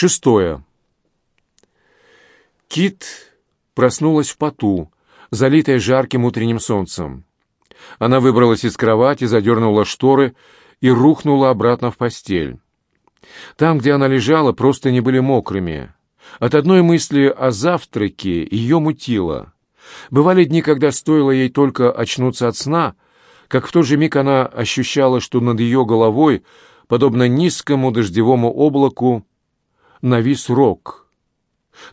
Шестое. Кит проснулась в поту, залитая жарким утренним солнцем. Она выбралась из кровати, задернула шторы и рухнула обратно в постель. Там, где она лежала, просто не были мокрыми. От одной мысли о завтраке ее мутило. Бывали дни, когда стоило ей только очнуться от сна, как в тот же миг она ощущала, что над ее головой, подобно низкому дождевому облаку, навис рог.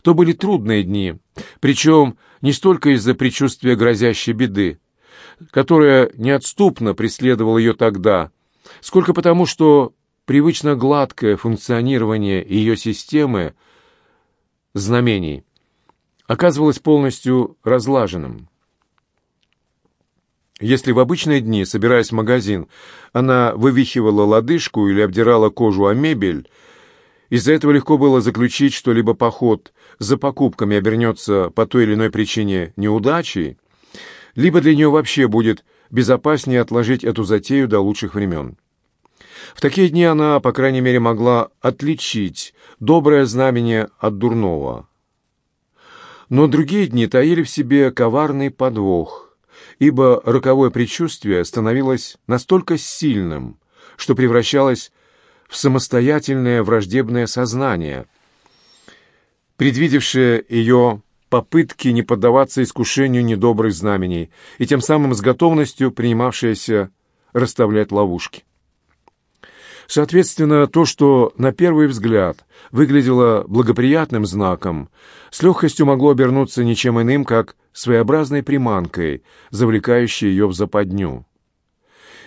То были трудные дни, причем не столько из-за предчувствия грозящей беды, которая неотступно преследовала ее тогда, сколько потому, что привычно гладкое функционирование ее системы знамений оказывалось полностью разлаженным. Если в обычные дни, собираясь в магазин, она вывихивала лодыжку или обдирала кожу о мебель, из-за этого легко было заключить, что либо поход за покупками обернется по той или иной причине неудачей, либо для нее вообще будет безопаснее отложить эту затею до лучших времен. В такие дни она, по крайней мере, могла отличить доброе знамение от дурного. Но другие дни таили в себе коварный подвох, ибо роковое предчувствие становилось настолько сильным, что превращалось в самостоятельное враждебное сознание, предвидевшее ее попытки не поддаваться искушению недобрых знамений и тем самым с готовностью принимавшееся расставлять ловушки. Соответственно, то, что на первый взгляд выглядело благоприятным знаком, с легкостью могло обернуться ничем иным, как своеобразной приманкой, завлекающей ее в западню.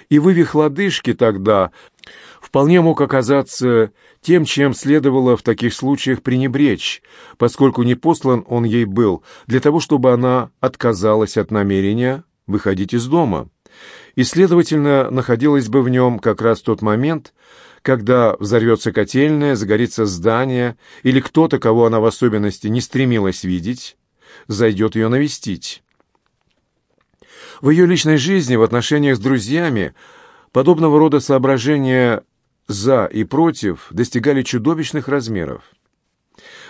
И вывих лодыжки тогда вполне мог оказаться тем, чем следовало в таких случаях пренебречь, поскольку не послан он ей был для того, чтобы она отказалась от намерения выходить из дома. И, следовательно, находилась бы в нем как раз тот момент, когда взорвется котельная, загорится здание, или кто-то, кого она в особенности не стремилась видеть, зайдет ее навестить. В ее личной жизни, в отношениях с друзьями, подобного рода соображения «за» и «против» достигали чудовищных размеров.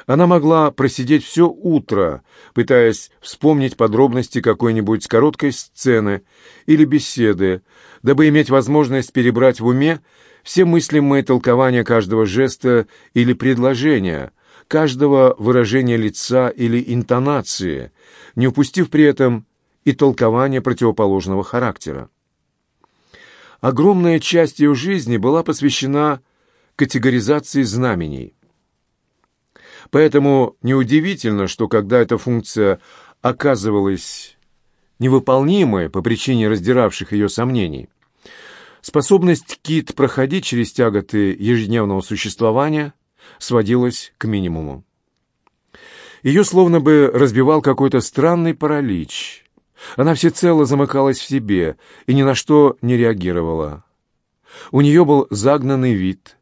Она могла просидеть все утро, пытаясь вспомнить подробности какой-нибудь короткой сцены или беседы, дабы иметь возможность перебрать в уме все мыслимые толкования каждого жеста или предложения, каждого выражения лица или интонации, не упустив при этом и толкования противоположного характера. Огромная часть ее жизни была посвящена категоризации знамений. Поэтому неудивительно, что когда эта функция оказывалась невыполнимой по причине раздиравших ее сомнений, способность Кит проходить через тяготы ежедневного существования сводилась к минимуму. Ее словно бы разбивал какой-то странный паралич. Она всецело замыкалась в себе и ни на что не реагировала. У нее был загнанный вид.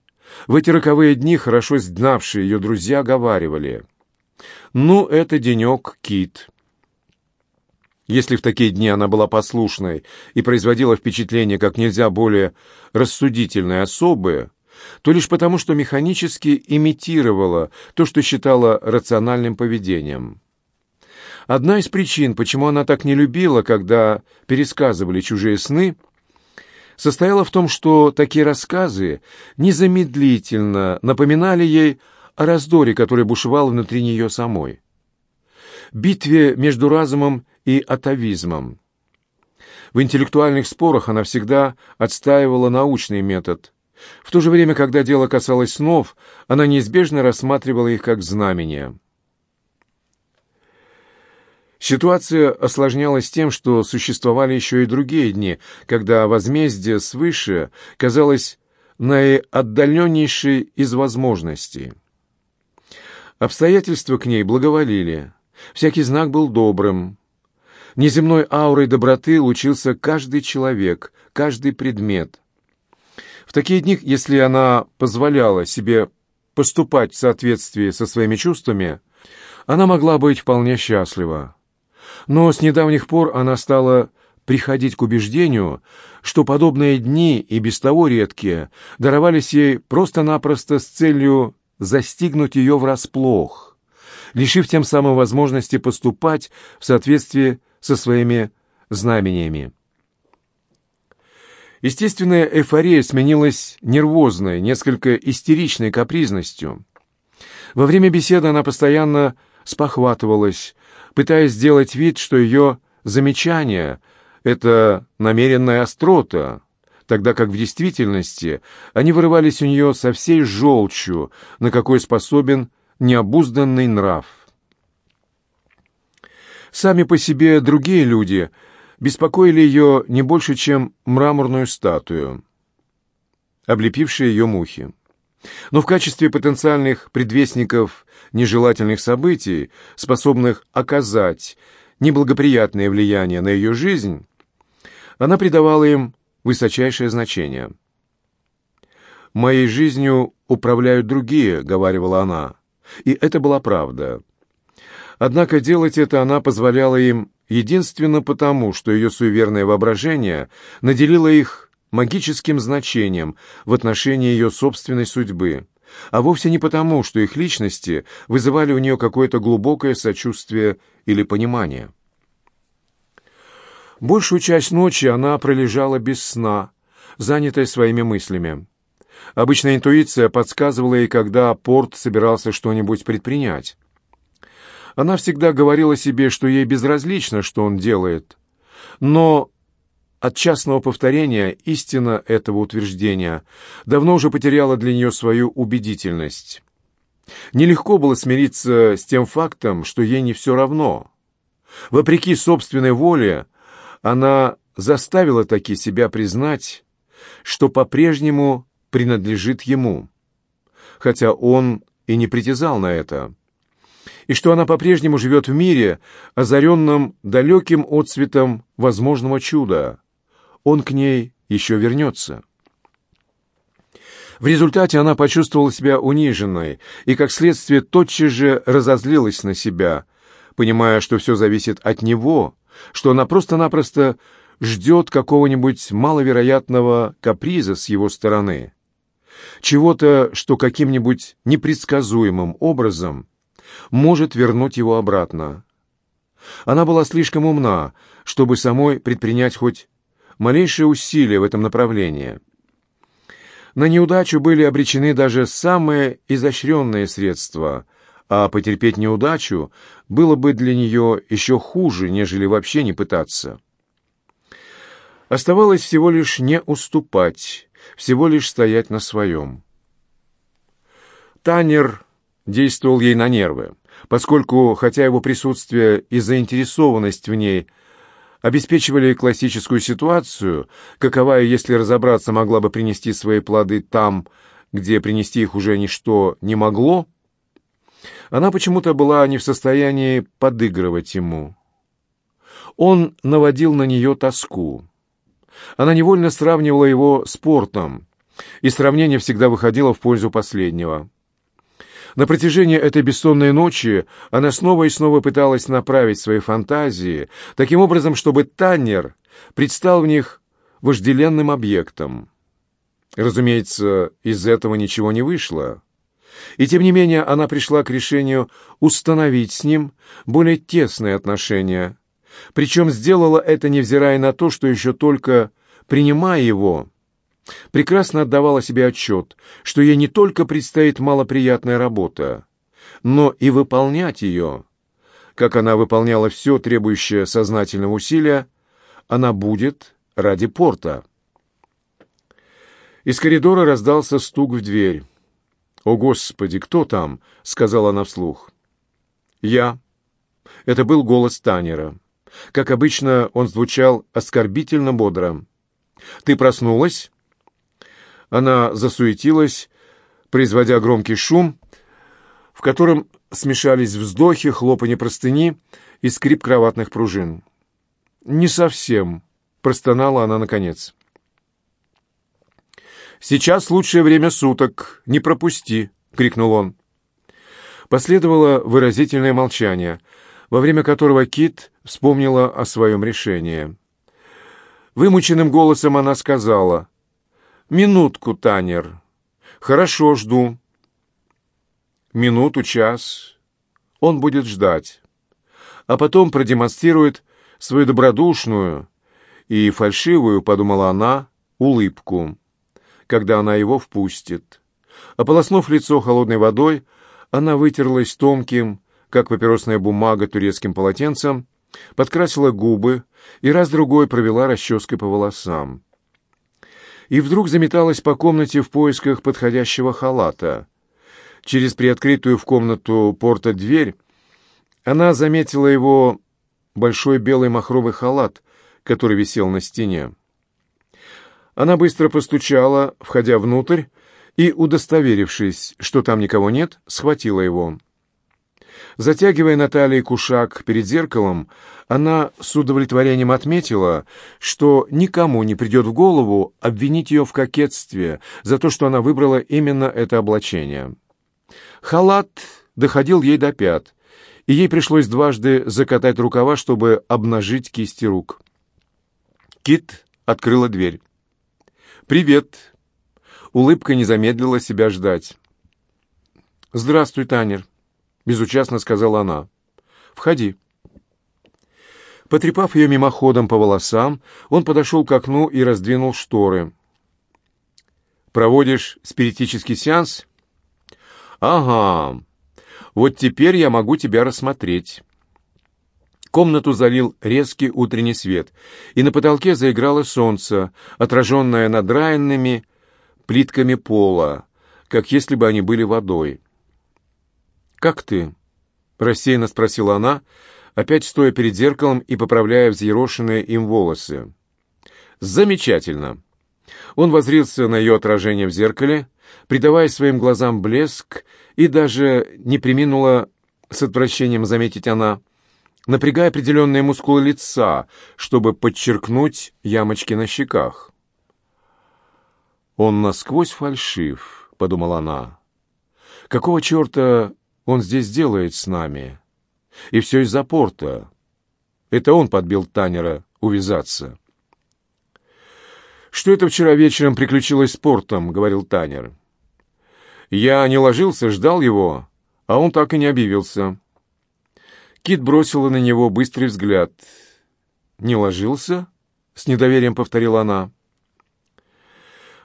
В эти роковые дни хорошо знавшие ее друзья говаривали. «Ну, это денек, Кит». Если в такие дни она была послушной и производила впечатление как нельзя более рассудительной особы, то лишь потому, что механически имитировала то, что считала рациональным поведением. Одна из причин, почему она так не любила, когда пересказывали чужие сны, состояла в том, что такие рассказы незамедлительно напоминали ей о раздоре, который бушевал внутри нее самой. Битве между разумом и атовизмом. В интеллектуальных спорах она всегда отстаивала научный метод. В то же время, когда дело касалось снов, она неизбежно рассматривала их как знамения – Ситуация осложнялась тем, что существовали еще и другие дни, когда возмездие свыше казалось наиотдаленнейшей из возможностей. Обстоятельства к ней благоволили, всякий знак был добрым. Неземной аурой доброты лучился каждый человек, каждый предмет. В такие дни, если она позволяла себе поступать в соответствии со своими чувствами, она могла быть вполне счастлива. Но с недавних пор она стала приходить к убеждению, что подобные дни и без того редкие даровались ей просто-напросто с целью застигнуть ее врасплох, лишив тем самым возможности поступать в соответствии со своими знамениями. Естественная эйфория сменилась нервозной, несколько истеричной капризностью. Во время беседы она постоянно спохватывалась, пытаясь сделать вид, что ее замечание — это намеренная острота, тогда как в действительности они вырывались у нее со всей желчью, на какой способен необузданный нрав. Сами по себе другие люди беспокоили ее не больше, чем мраморную статую, облепившие ее мухи. Но в качестве потенциальных предвестников нежелательных событий, способных оказать неблагоприятное влияние на ее жизнь, она придавала им высочайшее значение. «Моей жизнью управляют другие», — говорила она, и это была правда. Однако делать это она позволяла им единственно потому, что ее суеверное воображение наделило их магическим значением в отношении ее собственной судьбы, а вовсе не потому, что их личности вызывали у нее какое-то глубокое сочувствие или понимание. Большую часть ночи она пролежала без сна, занятая своими мыслями. Обычная интуиция подсказывала ей, когда Порт собирался что-нибудь предпринять. Она всегда говорила себе, что ей безразлично, что он делает. Но от частного повторения истина этого утверждения давно уже потеряла для нее свою убедительность. Нелегко было смириться с тем фактом, что ей не все равно. Вопреки собственной воле, она заставила таки себя признать, что по-прежнему принадлежит ему, хотя он и не притязал на это, и что она по-прежнему живет в мире, озаренном далеким отцветом возможного чуда. Он к ней еще вернется. В результате она почувствовала себя униженной и, как следствие, тотчас же разозлилась на себя, понимая, что все зависит от него, что она просто-напросто ждет какого-нибудь маловероятного каприза с его стороны, чего-то, что каким-нибудь непредсказуемым образом может вернуть его обратно. Она была слишком умна, чтобы самой предпринять хоть малейшие усилия в этом направлении. На неудачу были обречены даже самые изощренные средства — а потерпеть неудачу было бы для нее еще хуже, нежели вообще не пытаться. Оставалось всего лишь не уступать, всего лишь стоять на своем. Танер действовал ей на нервы, поскольку, хотя его присутствие и заинтересованность в ней обеспечивали классическую ситуацию, каковая, если разобраться, могла бы принести свои плоды там, где принести их уже ничто не могло, она почему-то была не в состоянии подыгрывать ему. Он наводил на нее тоску. Она невольно сравнивала его с портом, и сравнение всегда выходило в пользу последнего. На протяжении этой бессонной ночи она снова и снова пыталась направить свои фантазии таким образом, чтобы Таннер предстал в них вожделенным объектом. Разумеется, из этого ничего не вышло. И тем не менее она пришла к решению установить с ним более тесные отношения. Причем сделала это, невзирая на то, что еще только принимая его, прекрасно отдавала себе отчет, что ей не только предстоит малоприятная работа, но и выполнять ее. Как она выполняла все, требующее сознательного усилия, она будет ради порта. Из коридора раздался стук в дверь. «О, Господи, кто там?» — сказала она вслух. «Я». Это был голос Танера. Как обычно, он звучал оскорбительно бодро. «Ты проснулась?» Она засуетилась, производя громкий шум, в котором смешались вздохи, хлопанье простыни и скрип кроватных пружин. «Не совсем», — простонала она наконец. «Сейчас лучшее время суток, не пропусти!» — крикнул он. Последовало выразительное молчание, во время которого Кит вспомнила о своем решении. Вымученным голосом она сказала, «Минутку, Танер. Хорошо, жду». минуту, час. Он будет ждать. А потом продемонстрирует свою добродушную и фальшивую, подумала она, улыбку, когда она его впустит. Ополоснув лицо холодной водой, она вытерлась тонким, как папиросная бумага, турецким полотенцем, подкрасила губы и раз-другой провела расческой по волосам. И вдруг заметалась по комнате в поисках подходящего халата. Через приоткрытую в комнату порта дверь она заметила его большой белый махровый халат, который висел на стене. Она быстро постучала, входя внутрь, и, удостоверившись, что там никого нет, схватила его. Затягивая Натальей кушак перед зеркалом, она с удовлетворением отметила, что никому не придет в голову обвинить ее в кокетстве за то, что она выбрала именно это облачение. Халат доходил ей до пят, и ей пришлось дважды закатать рукава, чтобы обнажить кисти рук. Кит открыла дверь. «Привет!» Улыбка не замедлила себя ждать. «Здравствуй, Танер», — безучастно сказала она. «Входи». Потрепав ее мимоходом по волосам, он подошел к окну и раздвинул шторы. «Проводишь спиритический сеанс?» «Ага. Вот теперь я могу тебя рассмотреть». Комнату залил резкий утренний свет, и на потолке заиграло солнце, отраженное надраенными плитками пола, как если бы они были водой. «Как ты?» — рассеянно спросила она, опять стоя перед зеркалом и поправляя взъерошенные им волосы. «Замечательно!» Он возрился на ее отражение в зеркале, придавая своим глазам блеск, и даже не приминула с отвращением заметить она, напрягая определенные мускулы лица, чтобы подчеркнуть ямочки на щеках. «Он насквозь фальшив», — подумала она. «Какого черта он здесь делает с нами?» И все из-за порта. Это он подбил Танера увязаться. «Что это вчера вечером приключилось с портом?» — говорил Танер. «Я не ложился, ждал его, а он так и не объявился». Кит бросила на него быстрый взгляд. «Не ложился?» — с недоверием повторила она.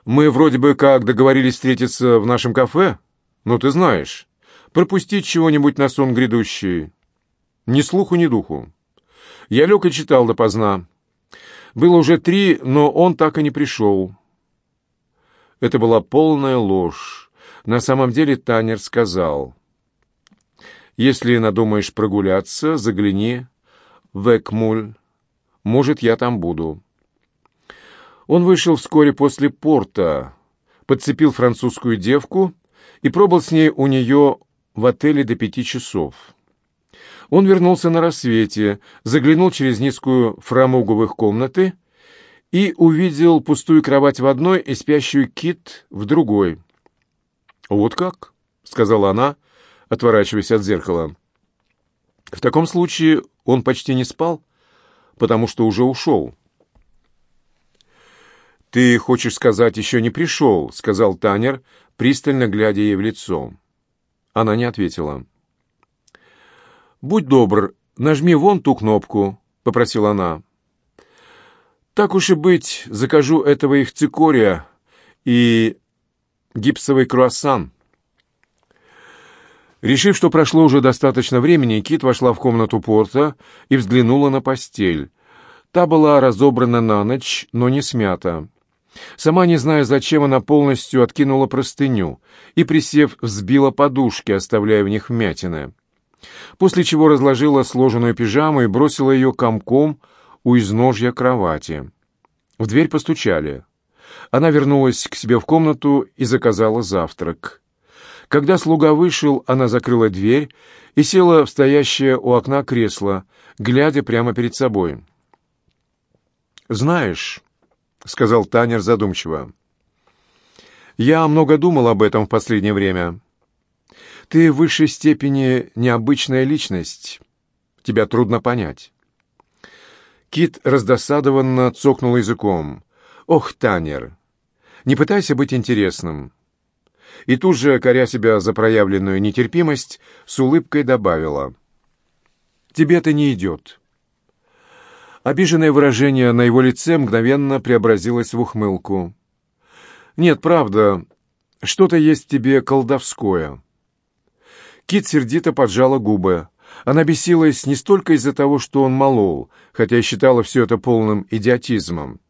«Мы вроде бы как договорились встретиться в нашем кафе, но ты знаешь, пропустить чего-нибудь на сон грядущий. Ни слуху, ни духу. Я лег и читал допоздна. Было уже три, но он так и не пришел. Это была полная ложь. На самом деле Танер сказал, «Если надумаешь прогуляться, загляни в Экмуль. Может, я там буду». Он вышел вскоре после порта, подцепил французскую девку и пробыл с ней у нее в отеле до пяти часов. Он вернулся на рассвете, заглянул через низкую их комнаты и увидел пустую кровать в одной и спящую кит в другой. «Вот как?» — сказала она, отворачиваясь от зеркала. «В таком случае он почти не спал, потому что уже ушел». «Ты хочешь сказать, еще не пришел?» — сказал Танер, пристально глядя ей в лицо. Она не ответила. «Будь добр, нажми вон ту кнопку», — попросила она. «Так уж и быть, закажу этого их цикория и гипсовый круассан». Решив, что прошло уже достаточно времени, Кит вошла в комнату порта и взглянула на постель. Та была разобрана на ночь, но не смята. Сама не зная, зачем, она полностью откинула простыню и, присев, взбила подушки, оставляя в них вмятины после чего разложила сложенную пижаму и бросила ее комком у изножья кровати. В дверь постучали. Она вернулась к себе в комнату и заказала завтрак. Когда слуга вышел, она закрыла дверь и села в стоящее у окна кресло, глядя прямо перед собой. «Знаешь», — сказал Танер задумчиво, — «я много думал об этом в последнее время». Ты в высшей степени необычная личность. Тебя трудно понять. Кит раздосадованно цокнул языком. «Ох, Танер, не пытайся быть интересным. и тут же, коря себя за проявленную нетерпимость, с улыбкой добавила. «Тебе это не идет». Обиженное выражение на его лице мгновенно преобразилось в ухмылку. «Нет, правда, что-то есть в тебе колдовское». Кит сердито поджала губы. Она бесилась не столько из-за того, что он молол, хотя и считала все это полным идиотизмом,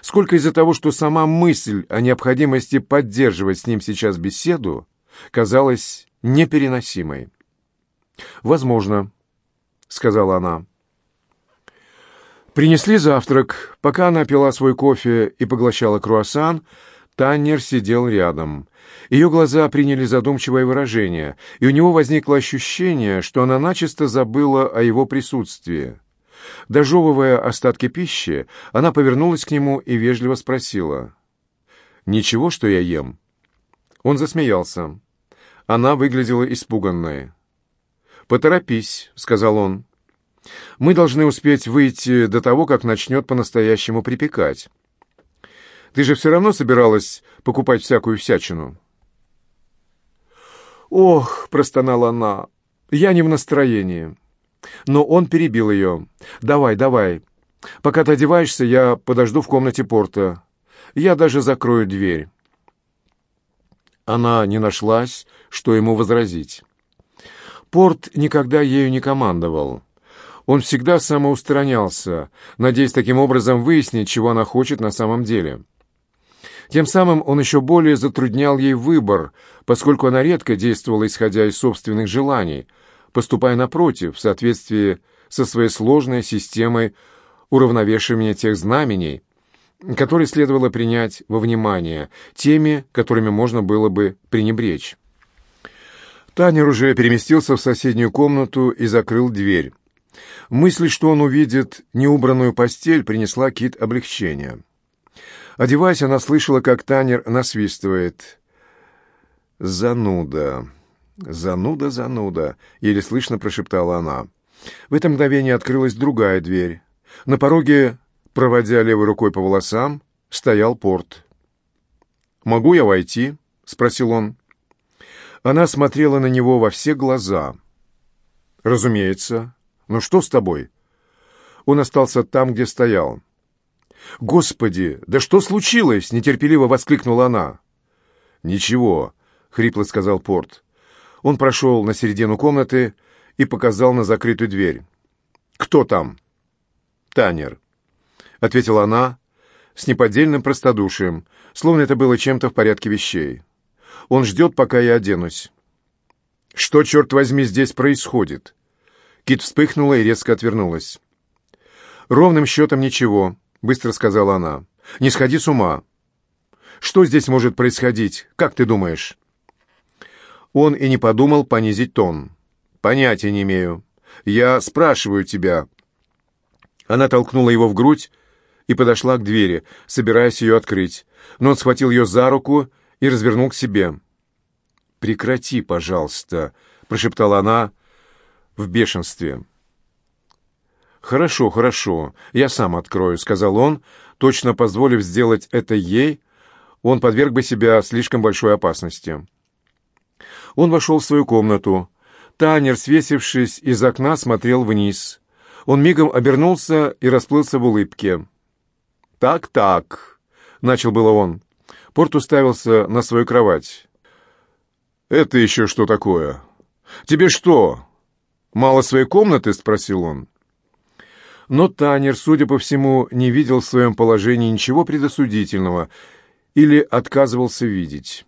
сколько из-за того, что сама мысль о необходимости поддерживать с ним сейчас беседу казалась непереносимой. «Возможно», — сказала она. Принесли завтрак. Пока она пила свой кофе и поглощала круассан, Таннер сидел рядом. Ее глаза приняли задумчивое выражение, и у него возникло ощущение, что она начисто забыла о его присутствии. Дожевывая остатки пищи, она повернулась к нему и вежливо спросила. «Ничего, что я ем?» Он засмеялся. Она выглядела испуганной. «Поторопись», — сказал он. «Мы должны успеть выйти до того, как начнет по-настоящему припекать. Ты же все равно собиралась покупать всякую всячину». «Ох», — простонала она, — «я не в настроении». Но он перебил ее. «Давай, давай. Пока ты одеваешься, я подожду в комнате порта. Я даже закрою дверь». Она не нашлась, что ему возразить. Порт никогда ею не командовал. Он всегда самоустранялся, надеясь таким образом выяснить, чего она хочет на самом деле. Тем самым он еще более затруднял ей выбор, поскольку она редко действовала исходя из собственных желаний – поступая напротив, в соответствии со своей сложной системой уравновешивания тех знамений, которые следовало принять во внимание, теми, которыми можно было бы пренебречь. Танер уже переместился в соседнюю комнату и закрыл дверь. Мысль, что он увидит неубранную постель, принесла Кит облегчение. Одеваясь, она слышала, как Танер насвистывает. «Зануда». «Зануда, зануда!» — еле слышно прошептала она. В это мгновение открылась другая дверь. На пороге, проводя левой рукой по волосам, стоял порт. «Могу я войти?» — спросил он. Она смотрела на него во все глаза. «Разумеется. Ну что с тобой?» Он остался там, где стоял. «Господи, да что случилось?» — нетерпеливо воскликнула она. «Ничего», — хрипло сказал Порт. Он прошел на середину комнаты и показал на закрытую дверь. «Кто там?» «Танер», — ответила она с неподдельным простодушием, словно это было чем-то в порядке вещей. «Он ждет, пока я оденусь». «Что, черт возьми, здесь происходит?» Кит вспыхнула и резко отвернулась. «Ровным счетом ничего», — быстро сказала она. «Не сходи с ума». «Что здесь может происходить, как ты думаешь?» Он и не подумал понизить тон. «Понятия не имею. Я спрашиваю тебя». Она толкнула его в грудь и подошла к двери, собираясь ее открыть. Но он схватил ее за руку и развернул к себе. «Прекрати, пожалуйста», — прошептала она в бешенстве. «Хорошо, хорошо, я сам открою», — сказал он, точно позволив сделать это ей, он подверг бы себя слишком большой опасности. Он вошел в свою комнату. Танер, свесившись из окна, смотрел вниз. Он мигом обернулся и расплылся в улыбке. «Так-так», — начал было он. Порт уставился на свою кровать. «Это еще что такое? Тебе что, мало своей комнаты?» — спросил он. Но Танер, судя по всему, не видел в своем положении ничего предосудительного или отказывался видеть.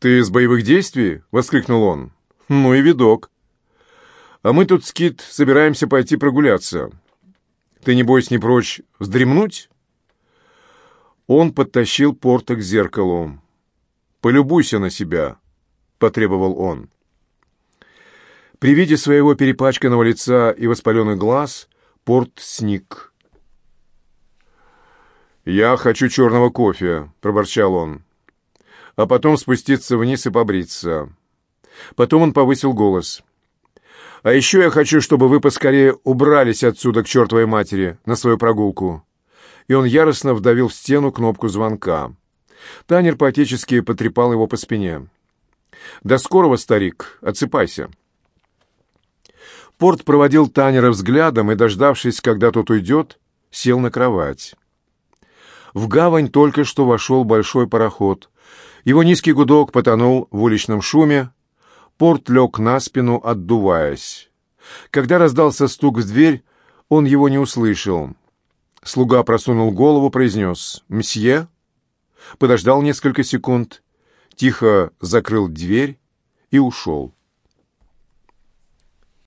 «Ты из боевых действий?» — воскликнул он. «Ну и видок. А мы тут, Скит, собираемся пойти прогуляться. Ты, небось, не прочь вздремнуть?» Он подтащил Порта к зеркалу. «Полюбуйся на себя», — потребовал он. При виде своего перепачканного лица и воспаленных глаз Порт сник. «Я хочу черного кофе», — проворчал он а потом спуститься вниз и побриться. Потом он повысил голос. «А еще я хочу, чтобы вы поскорее убрались отсюда к чертовой матери на свою прогулку». И он яростно вдавил в стену кнопку звонка. Танер поотечески потрепал его по спине. «До скорого, старик, отсыпайся». Порт проводил Танера взглядом и, дождавшись, когда тот уйдет, сел на кровать. В гавань только что вошел большой пароход. Его низкий гудок потонул в уличном шуме. Порт лег на спину, отдуваясь. Когда раздался стук в дверь, он его не услышал. Слуга просунул голову, произнес «Мсье?» Подождал несколько секунд, тихо закрыл дверь и ушел.